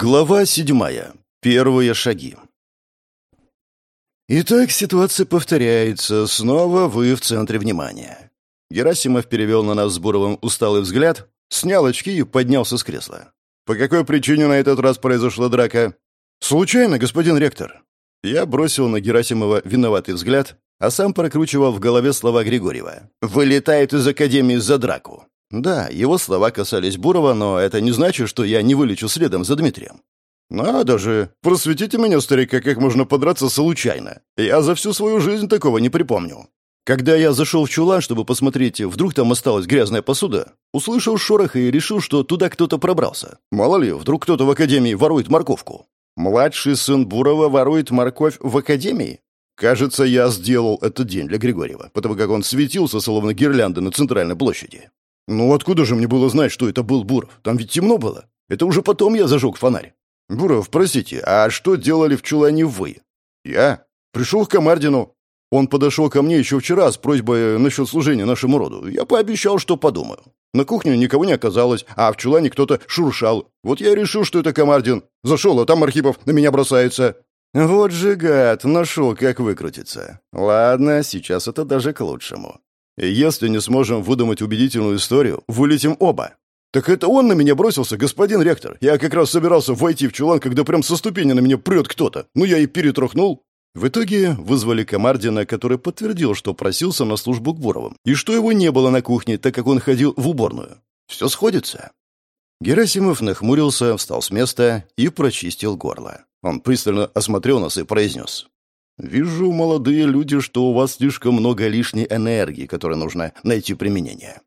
Глава седьмая. Первые шаги. Итак, ситуация повторяется. Снова вы в центре внимания. Герасимов перевел на нас с Буровым усталый взгляд, снял очки и поднялся с кресла. «По какой причине на этот раз произошла драка?» «Случайно, господин ректор». Я бросил на Герасимова виноватый взгляд, а сам прокручивал в голове слова Григорьева. «Вылетает из академии за драку». Да, его слова касались Бурова, но это не значит, что я не вылечу следом за Дмитрием. «Надо же! Просветите меня, старика, как можно подраться случайно. Я за всю свою жизнь такого не припомню». Когда я зашел в чулан, чтобы посмотреть, вдруг там осталась грязная посуда, услышал шорох и решил, что туда кто-то пробрался. Мало ли, вдруг кто-то в академии ворует морковку. Младший сын Бурова ворует морковь в академии? Кажется, я сделал этот день для Григорьева, потому как он светился, словно гирлянда на центральной площади. «Ну откуда же мне было знать, что это был Буров? Там ведь темно было. Это уже потом я зажег фонарь». «Буров, простите, а что делали в чулане вы?» «Я? Пришел к Комардину. Он подошел ко мне еще вчера с просьбой насчет служения нашему роду. Я пообещал, что подумаю. На кухне никого не оказалось, а в чулане кто-то шуршал. Вот я решил, что это Комардин. Зашел, а там Архипов на меня бросается». «Вот же гад, нашел, как выкрутиться. Ладно, сейчас это даже к лучшему. Если не сможем выдумать убедительную историю, вылетим оба. Так это он на меня бросился, господин ректор. Я как раз собирался войти в чулан, когда прям со ступени на меня прет кто-то. Ну, я и перетряхнул. В итоге вызвали Комардина, который подтвердил, что просился на службу к Буровым, и что его не было на кухне, так как он ходил в уборную. Все сходится. Герасимов нахмурился, встал с места и прочистил горло. Он пристально осмотрел нас и произнес. «Вижу, молодые люди, что у вас слишком много лишней энергии, которой нужно найти применение.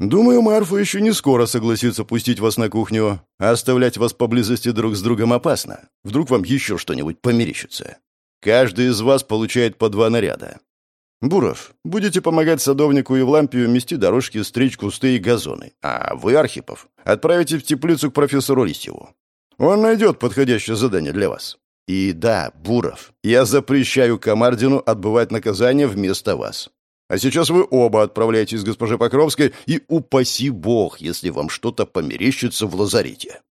Думаю, Марфа еще не скоро согласится пустить вас на кухню, а оставлять вас поблизости друг с другом опасно. Вдруг вам еще что-нибудь померещится. Каждый из вас получает по два наряда. Буров, будете помогать садовнику и в лампию мести дорожки, стричь кусты и газоны. А вы, Архипов, отправите в теплицу к профессору Листьеву. Он найдет подходящее задание для вас. И да, Буров, я запрещаю Комардину отбывать наказание вместо вас. А сейчас вы оба отправляетесь с госпожей Покровской, и упаси бог, если вам что-то померещится в лазарете.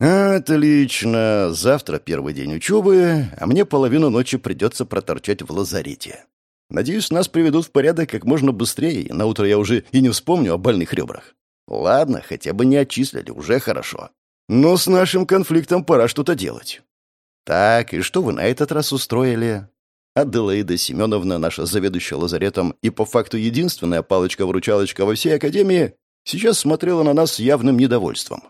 Отлично. Завтра первый день учебы, а мне половину ночи придется проторчать в лазарете. Надеюсь, нас приведут в порядок как можно быстрее, и на утро я уже и не вспомню о больных ребрах. Ладно, хотя бы не отчислили, уже хорошо. Но с нашим конфликтом пора что-то делать. «Так, и что вы на этот раз устроили?» Аделаида Семеновна, наша заведующая лазаретом и по факту единственная палочка-выручалочка во всей академии, сейчас смотрела на нас с явным недовольством.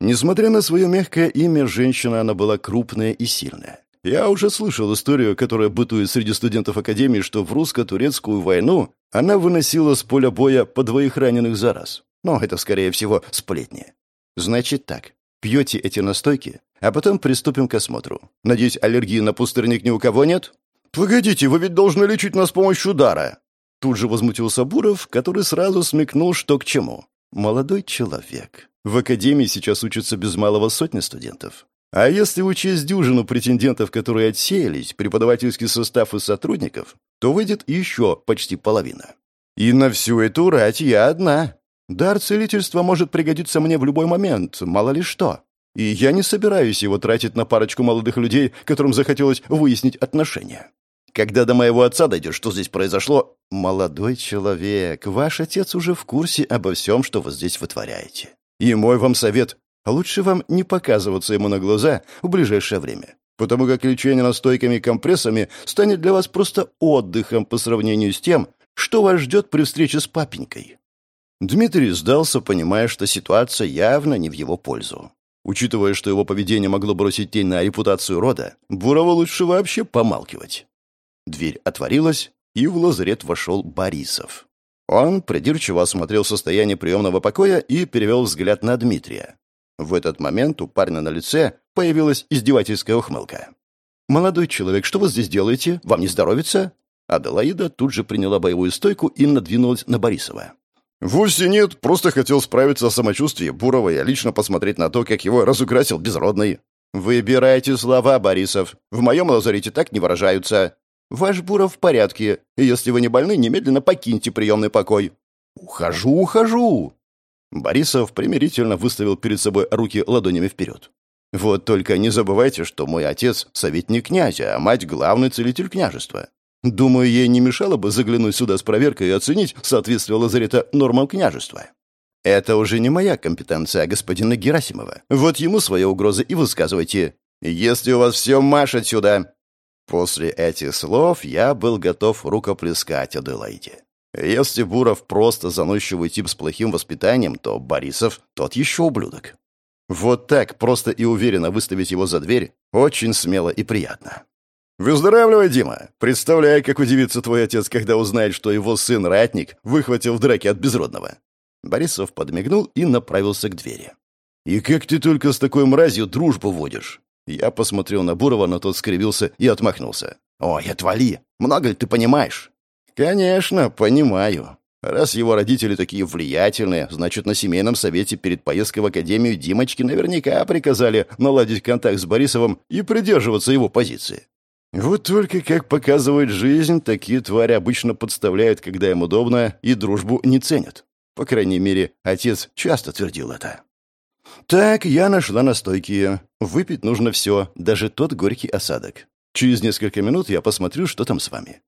Несмотря на свое мягкое имя, женщина она была крупная и сильная. Я уже слышал историю, которая бытует среди студентов академии, что в русско-турецкую войну она выносила с поля боя по двоих раненых за раз. Но это, скорее всего, сплетни. Значит так, пьете эти настойки, а потом приступим к осмотру. Надеюсь, аллергии на пустырник ни у кого нет? Погодите, вы ведь должны лечить нас с помощью дара. Тут же возмутился Буров, который сразу смекнул, что к чему. Молодой человек. В академии сейчас учатся без малого сотни студентов. А если учесть дюжину претендентов, которые отсеялись, преподавательский состав из сотрудников, то выйдет еще почти половина. И на всю эту рать я одна. Дар целительства может пригодиться мне в любой момент, мало ли что. И я не собираюсь его тратить на парочку молодых людей, которым захотелось выяснить отношения. Когда до моего отца дойдет, что здесь произошло... Молодой человек, ваш отец уже в курсе обо всем, что вы здесь вытворяете. И мой вам совет — лучше вам не показываться ему на глаза в ближайшее время, потому как лечение настойками и компрессами станет для вас просто отдыхом по сравнению с тем, что вас ждет при встрече с папенькой. Дмитрий сдался, понимая, что ситуация явно не в его пользу. Учитывая, что его поведение могло бросить тень на репутацию рода, Бурову лучше вообще помалкивать. Дверь отворилась, и в лазарет вошел Борисов. Он придирчиво осмотрел состояние приемного покоя и перевел взгляд на Дмитрия. В этот момент у парня на лице появилась издевательская ухмылка. «Молодой человек, что вы здесь делаете? Вам не здоровится?» Аделаида тут же приняла боевую стойку и надвинулась на Борисова. «Вовсе нет, просто хотел справиться о самочувствии Бурова и лично посмотреть на то, как его разукрасил безродный». «Выбирайте слова, Борисов. В моем лазарете так не выражаются. Ваш Буров в порядке, и если вы не больны, немедленно покиньте приемный покой». «Ухожу, ухожу!» Борисов примирительно выставил перед собой руки ладонями вперед. Вот только не забывайте, что мой отец — советник князя, а мать — главный целитель княжества. Думаю, ей не мешало бы заглянуть сюда с проверкой и оценить, соответствие лазарета нормам княжества. Это уже не моя компетенция, а господина Герасимова. Вот ему свои угрозы и высказывайте. Если у вас все, марш отсюда!» После этих слов я был готов рукоплескать Аделаиде. Если Буров просто заносчивый тип с плохим воспитанием, то Борисов тот еще ублюдок. Вот так просто и уверенно выставить его за дверь очень смело и приятно. «Выздоравливай, Дима! Представляй, как удивится твой отец, когда узнает, что его сын-ратник выхватил в драке от безродного. Борисов подмигнул и направился к двери. «И как ты только с такой мразью дружбу водишь?» Я посмотрел на Бурова, но тот скривился и отмахнулся. «Ой, отвали! Много ли ты понимаешь?» «Конечно, понимаю. Раз его родители такие влиятельные, значит, на семейном совете перед поездкой в академию Димочки наверняка приказали наладить контакт с Борисовым и придерживаться его позиции. Вот только, как показывает жизнь, такие твари обычно подставляют, когда им удобно, и дружбу не ценят. По крайней мере, отец часто твердил это. Так, я нашла настойки. Выпить нужно все, даже тот горький осадок. Через несколько минут я посмотрю, что там с вами.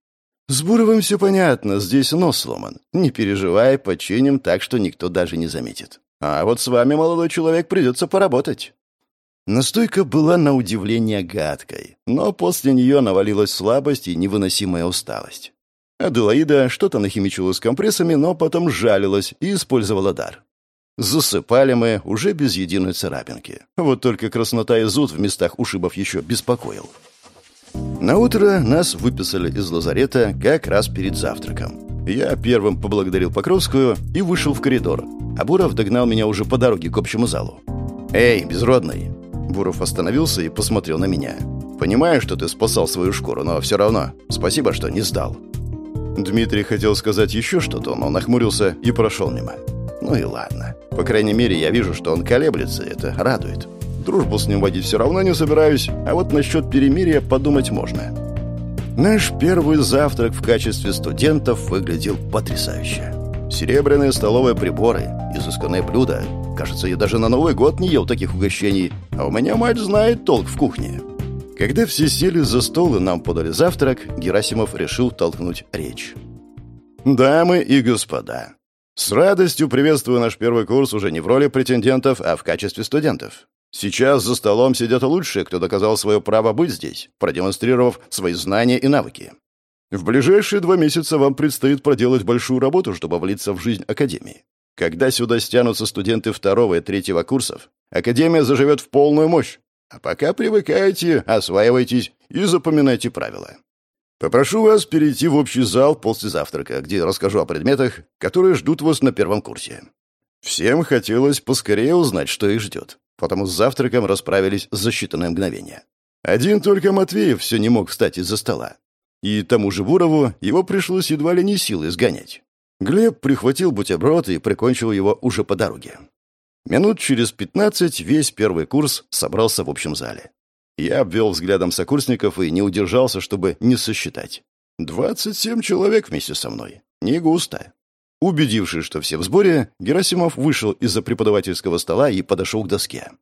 С Буровым все понятно, здесь нос сломан. Не переживай, починим так, что никто даже не заметит. А вот с вами, молодой человек, придется поработать. Настойка была на удивление гадкой, но после нее навалилась слабость и невыносимая усталость. Аделаида что-то нахимичила с компрессами, но потом жалилась и использовала дар. Засыпали мы уже без единой царапинки. Вот только краснота и зуд в местах ушибов еще беспокоил. На утро нас выписали из лазарета как раз перед завтраком. Я первым поблагодарил Покровскую и вышел в коридор. А Буров догнал меня уже по дороге к общему залу. «Эй, безродный!» Буров остановился и посмотрел на меня. «Понимаю, что ты спасал свою шкуру, но все равно спасибо, что не сдал. Дмитрий хотел сказать еще что-то, но нахмурился и прошел мимо. Ну и ладно. По крайней мере, я вижу, что он колеблется, и это радует. Дружбу с ним водить все равно не собираюсь, а вот насчет перемирия подумать можно. Наш первый завтрак в качестве студентов выглядел потрясающе. Серебряные столовые приборы, изысканные блюда. Кажется, я даже на Новый год не ел таких угощений, а у меня мать знает толк в кухне. Когда все сели за стол и нам подали завтрак, Герасимов решил толкнуть речь. «Дамы и господа, с радостью приветствую наш первый курс уже не в роли претендентов, а в качестве студентов. Сейчас за столом сидят лучшие, кто доказал свое право быть здесь, продемонстрировав свои знания и навыки. В ближайшие два месяца вам предстоит проделать большую работу, чтобы влиться в жизнь Академии. Когда сюда стянутся студенты второго и третьего курсов, Академия заживет в полную мощь, а пока привыкайте, осваивайтесь и запоминайте правила. Попрошу вас перейти в общий зал после завтрака, где расскажу о предметах, которые ждут вас на первом курсе. Всем хотелось поскорее узнать, что их ждет, потому с завтраком расправились за считанные мгновения. Один только Матвеев все не мог встать из-за стола. И тому же Бурову его пришлось едва ли не силой сгонять. Глеб прихватил бутерброд и прикончил его уже по дороге. Минут через пятнадцать весь первый курс собрался в общем зале. Я обвел взглядом сокурсников и не удержался, чтобы не сосчитать. Двадцать семь человек вместе со мной. Не густо. Убедившись, что все в сборе, Герасимов вышел из-за преподавательского стола и подошел к доске.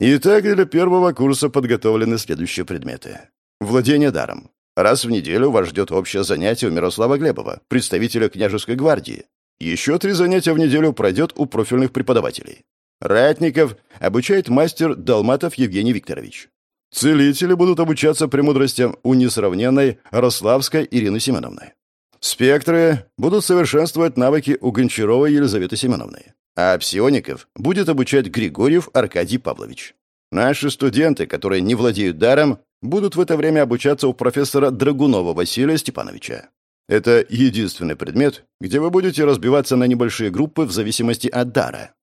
Итак, для первого курса подготовлены следующие предметы. Владение даром. Раз в неделю вас ждет общее занятие у Мирослава Глебова, представителя княжеской гвардии. Еще три занятия в неделю пройдет у профильных преподавателей. Ратников обучает мастер Долматов Евгений Викторович. Целители будут обучаться премудростям у несравненной Рославской Ирины Семеновны. Спектры будут совершенствовать навыки у Гончаровой Елизаветы Семеновны. А псиоников будет обучать Григорьев Аркадий Павлович. Наши студенты, которые не владеют даром, будут в это время обучаться у профессора Драгунова Василия Степановича. Это единственный предмет, где вы будете разбиваться на небольшие группы в зависимости от дара.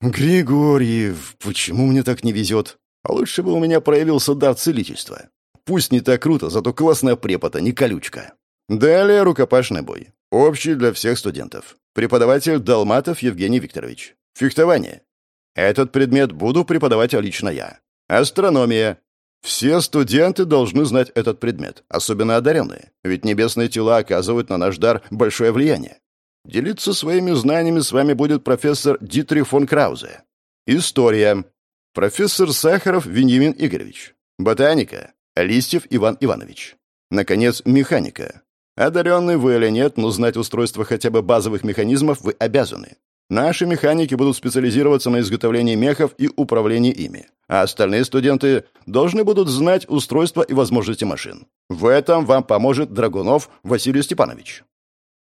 «Григорьев, почему мне так не везет? А лучше бы у меня проявился дар целительства. Пусть не так круто, зато классная препода, не колючка». Далее рукопашный бой. Общий для всех студентов. Преподаватель Долматов Евгений Викторович. Фехтование. Этот предмет буду преподавать лично я. Астрономия. Все студенты должны знать этот предмет, особенно одаренные, ведь небесные тела оказывают на наш дар большое влияние. Делиться своими знаниями с вами будет профессор Дитрих фон Краузе. История. Профессор Сахаров Вениамин Игоревич. Ботаника. Листьев Иван Иванович. Наконец, механика. Одаренный вы или нет, но знать устройство хотя бы базовых механизмов вы обязаны. Наши механики будут специализироваться на изготовлении мехов и управлении ими, а остальные студенты должны будут знать устройства и возможности машин. В этом вам поможет Драгунов Василий Степанович.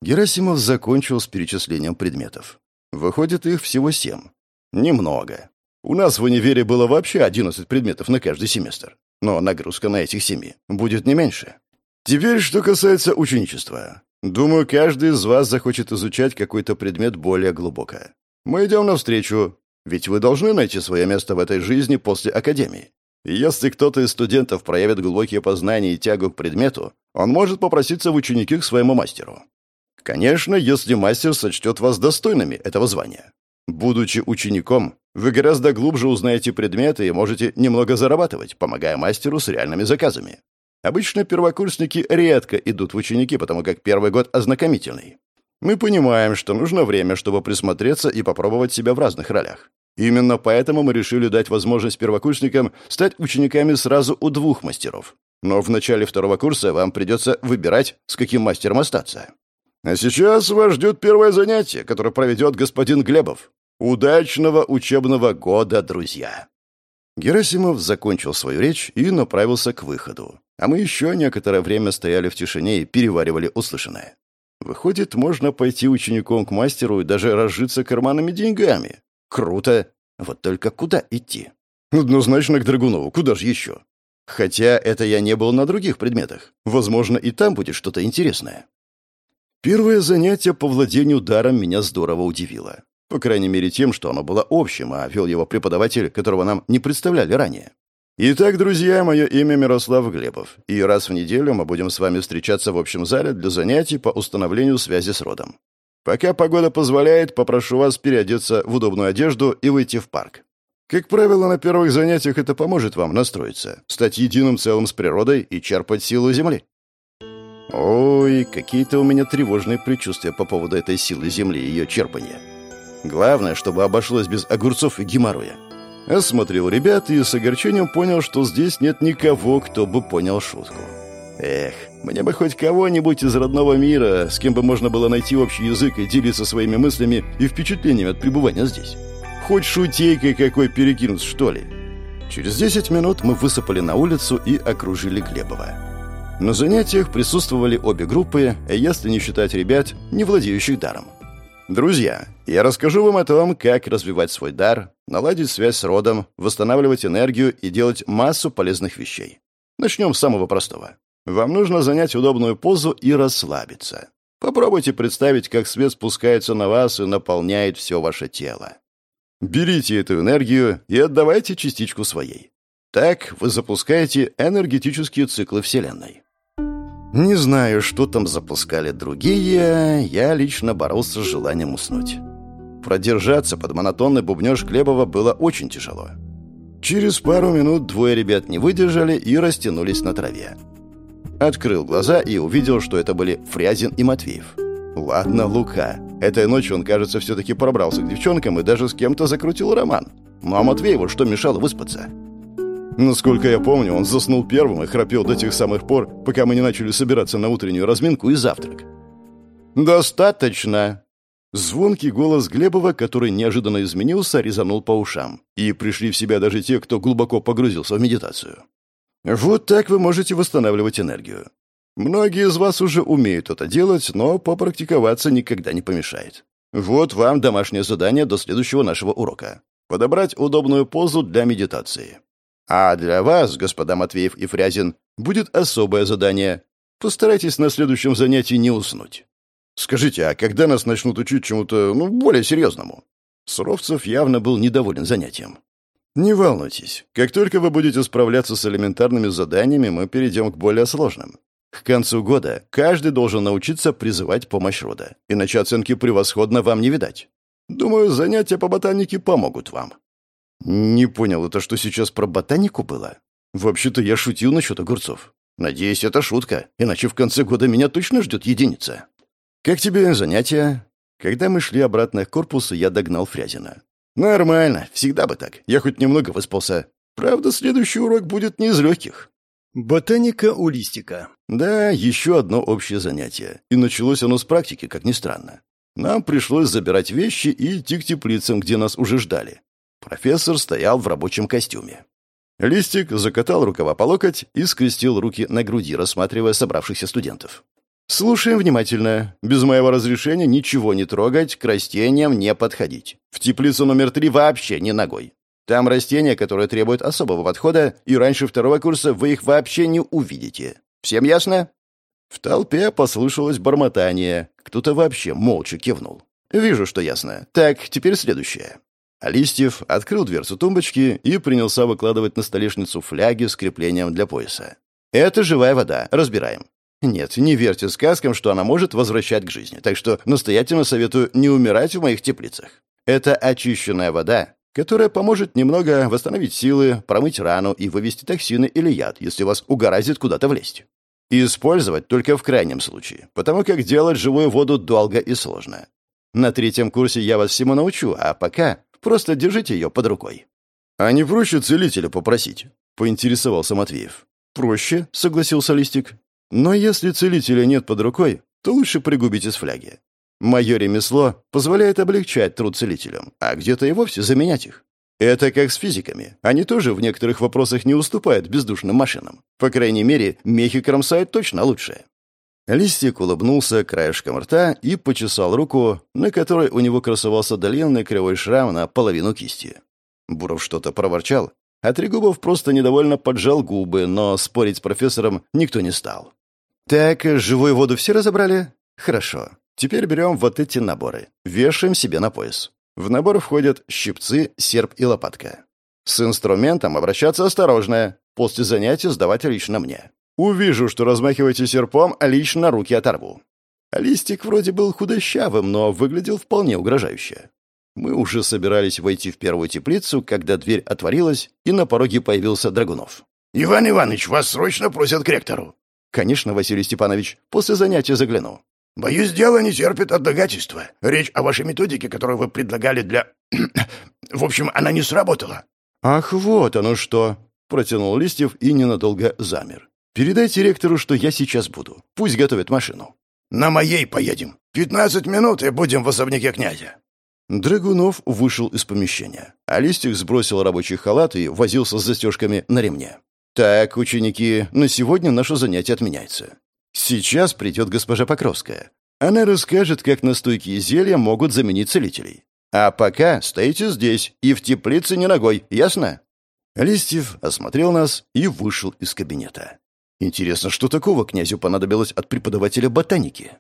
Герасимов закончил с перечислением предметов. Выходит, их всего семь. Немного. У нас в универе было вообще 11 предметов на каждый семестр. Но нагрузка на этих семи будет не меньше. Теперь, что касается ученичества. Думаю, каждый из вас захочет изучать какой-то предмет более глубоко. Мы идем навстречу, ведь вы должны найти свое место в этой жизни после академии. Если кто-то из студентов проявит глубокие познания и тягу к предмету, он может попроситься в ученики к своему мастеру. Конечно, если мастер сочтет вас достойными этого звания. Будучи учеником, вы гораздо глубже узнаете предметы и можете немного зарабатывать, помогая мастеру с реальными заказами. Обычно первокурсники редко идут в ученики, потому как первый год ознакомительный. Мы понимаем, что нужно время, чтобы присмотреться и попробовать себя в разных ролях. Именно поэтому мы решили дать возможность первокурсникам стать учениками сразу у двух мастеров. Но в начале второго курса вам придется выбирать, с каким мастером остаться. А сейчас вас ждет первое занятие, которое проведет господин Глебов. Удачного учебного года, друзья!» Герасимов закончил свою речь и направился к выходу. А мы еще некоторое время стояли в тишине и переваривали услышанное. Выходит, можно пойти учеником к мастеру и даже разжиться карманными деньгами. Круто. Вот только куда идти? Однозначно к Драгунову. Куда же еще? Хотя это я не был на других предметах. Возможно, и там будет что-то интересное. Первое занятие по владению даром меня здорово удивило. По крайней мере тем, что оно было общим, а вел его преподаватель, которого нам не представляли ранее. Итак, друзья, мое имя Мирослав Глебов, и раз в неделю мы будем с вами встречаться в общем зале для занятий по установлению связи с родом. Пока погода позволяет, попрошу вас переодеться в удобную одежду и выйти в парк. Как правило, на первых занятиях это поможет вам настроиться, стать единым целым с природой и черпать силу Земли. Ой, какие-то у меня тревожные предчувствия по поводу этой силы Земли и ее черпания. Главное, чтобы обошлось без огурцов и геморроя. Осмотрел ребят и с огорчением понял, что здесь нет никого, кто бы понял шутку. Эх, мне бы хоть кого-нибудь из родного мира, с кем бы можно было найти общий язык и делиться своими мыслями и впечатлениями от пребывания здесь. Хоть шутейкой какой перекинуть, что ли. Через 10 минут мы высыпали на улицу и окружили Глебова. На занятиях присутствовали обе группы, если не считать ребят, не владеющих даром. Друзья, я расскажу вам о том, как развивать свой дар, наладить связь с родом, восстанавливать энергию и делать массу полезных вещей. Начнем с самого простого. Вам нужно занять удобную позу и расслабиться. Попробуйте представить, как свет спускается на вас и наполняет все ваше тело. Берите эту энергию и отдавайте частичку своей. Так вы запускаете энергетические циклы Вселенной. Не знаю, что там запускали другие, я лично боролся с желанием уснуть. Продержаться под монотонный бубнёж Глебова было очень тяжело. Через пару минут двое ребят не выдержали и растянулись на траве. Открыл глаза и увидел, что это были Фрязин и Матвеев. Ладно, Лука. Этой ночью он, кажется, все-таки пробрался к девчонкам и даже с кем-то закрутил роман. Ну а Матвееву что мешало выспаться? Насколько я помню, он заснул первым и храпел до тех самых пор, пока мы не начали собираться на утреннюю разминку и завтрак. «Достаточно!» Звонкий голос Глебова, который неожиданно изменился, резанул по ушам. И пришли в себя даже те, кто глубоко погрузился в медитацию. Вот так вы можете восстанавливать энергию. Многие из вас уже умеют это делать, но попрактиковаться никогда не помешает. Вот вам домашнее задание до следующего нашего урока. Подобрать удобную позу для медитации. А для вас, господа Матвеев и Фрязин, будет особое задание. Постарайтесь на следующем занятии не уснуть. Скажите, а когда нас начнут учить чему-то, ну, более серьезному? Суровцев явно был недоволен занятием. Не волнуйтесь. Как только вы будете справляться с элементарными заданиями, мы перейдем к более сложным. К концу года каждый должен научиться призывать помощь рода, иначе оценки превосходно вам не видать. Думаю, занятия по ботанике помогут вам. «Не понял, это что сейчас про ботанику было? Вообще-то я шутил насчет огурцов. Надеюсь, это шутка, иначе в конце года меня точно ждет единица». «Как тебе занятия?» Когда мы шли обратно к корпусу, я догнал Фрязина. Нормально, всегда бы так. Я хоть немного выспался. Правда, следующий урок будет не из легких. Ботаника у листика. Да, еще одно общее занятие. И началось оно с практики, как ни странно. Нам пришлось забирать вещи и идти к теплицам, где нас уже ждали. Профессор стоял в рабочем костюме. Листик закатал рукава по локоть и скрестил руки на груди, рассматривая собравшихся студентов. «Слушаем внимательно. Без моего разрешения ничего не трогать, к растениям не подходить. В теплицу номер три вообще не ногой. Там растения, которые требуют особого подхода, и раньше второго курса вы их вообще не увидите. Всем ясно?» В толпе послышалось бормотание. Кто-то вообще молча кивнул. «Вижу, что ясно. Так, теперь следующее». Листьев открыл дверцу тумбочки и принялся выкладывать на столешницу фляги с креплением для пояса. «Это живая вода. Разбираем. Нет, не верьте сказкам, что она может возвращать к жизни, так что настоятельно советую не умирать в моих теплицах. Это очищенная вода, которая поможет немного восстановить силы, промыть рану и вывести токсины или яд, если вас угораздит куда-то влезть. И использовать только в крайнем случае, потому как делать живую воду долго и сложно. На третьем курсе я вас всему научу, а пока просто держите ее под рукой». «А не проще целителя попросить?» — поинтересовался Матвеев. «Проще», — согласился Листик. «Но если целителя нет под рукой, то лучше пригубить из фляги. Мое ремесло позволяет облегчать труд целителям, а где-то и вовсе заменять их. Это как с физиками. Они тоже в некоторых вопросах не уступают бездушным машинам. По крайней мере, мехи кромсают точно лучше. Листик улыбнулся краешком рта и почесал руку, на которой у него красовался длинный кривой шрам на половину кисти. Буров что-то проворчал, а Трегубов просто недовольно поджал губы, но спорить с профессором никто не стал. «Так, живую воду все разобрали? Хорошо. Теперь берем вот эти наборы. Вешаем себе на пояс. В набор входят щипцы, серп и лопатка. С инструментом обращаться осторожно. После занятия сдавать лично мне. Увижу, что размахиваете серпом, а лично руки оторву. Листик вроде был худощавым, но выглядел вполне угрожающе. Мы уже собирались войти в первую теплицу, когда дверь отворилась, и на пороге появился Драгунов. «Иван Иванович, вас срочно просят к ректору». «Конечно, Василий Степанович, после занятия загляну». «Боюсь, дело не терпит отдогательства. Речь о вашей методике, которую вы предлагали для... в общем, она не сработала». «Ах, вот оно что!» — протянул Листьев и ненадолго замер. «Передайте ректору, что я сейчас буду. Пусть готовит машину». «На моей поедем. Пятнадцать минут, и будем в особняке князя». Драгунов вышел из помещения, а Листик сбросил рабочий халат и возился с застежками на ремне. «Так, ученики, на сегодня наше занятие отменяется. Сейчас придет госпожа Покровская. Она расскажет, как настойки и зелья могут заменить целителей. А пока стоите здесь и в теплице не ногой, ясно?» Листьев осмотрел нас и вышел из кабинета. Интересно, что такого князю понадобилось от преподавателя ботаники?